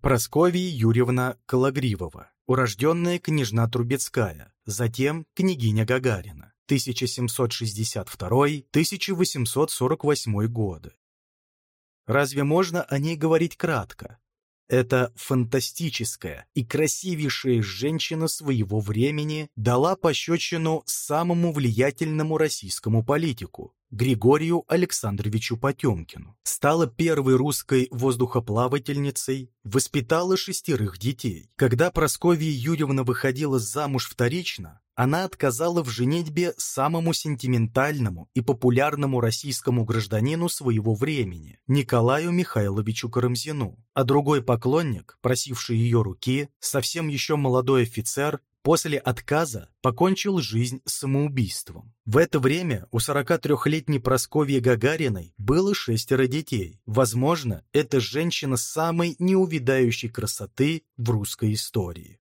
Просковья Юрьевна Калагривова, урожденная княжна Трубецкая, затем княгиня Гагарина, 1762-1848 годы. Разве можно о ней говорить кратко? Эта фантастическая и красивейшая женщина своего времени дала пощечину самому влиятельному российскому политику Григорию Александровичу Потемкину. Стала первой русской воздухоплавательницей, воспитала шестерых детей. Когда Прасковья Юрьевна выходила замуж вторично, она отказала в женитьбе самому сентиментальному и популярному российскому гражданину своего времени, Николаю Михайловичу Карамзину, а другой поклонник, просивший ее руки, совсем еще молодой офицер, после отказа покончил жизнь самоубийством. В это время у 43-летней Прасковьи Гагариной было шестеро детей. Возможно, это женщина самой неувидающей красоты в русской истории.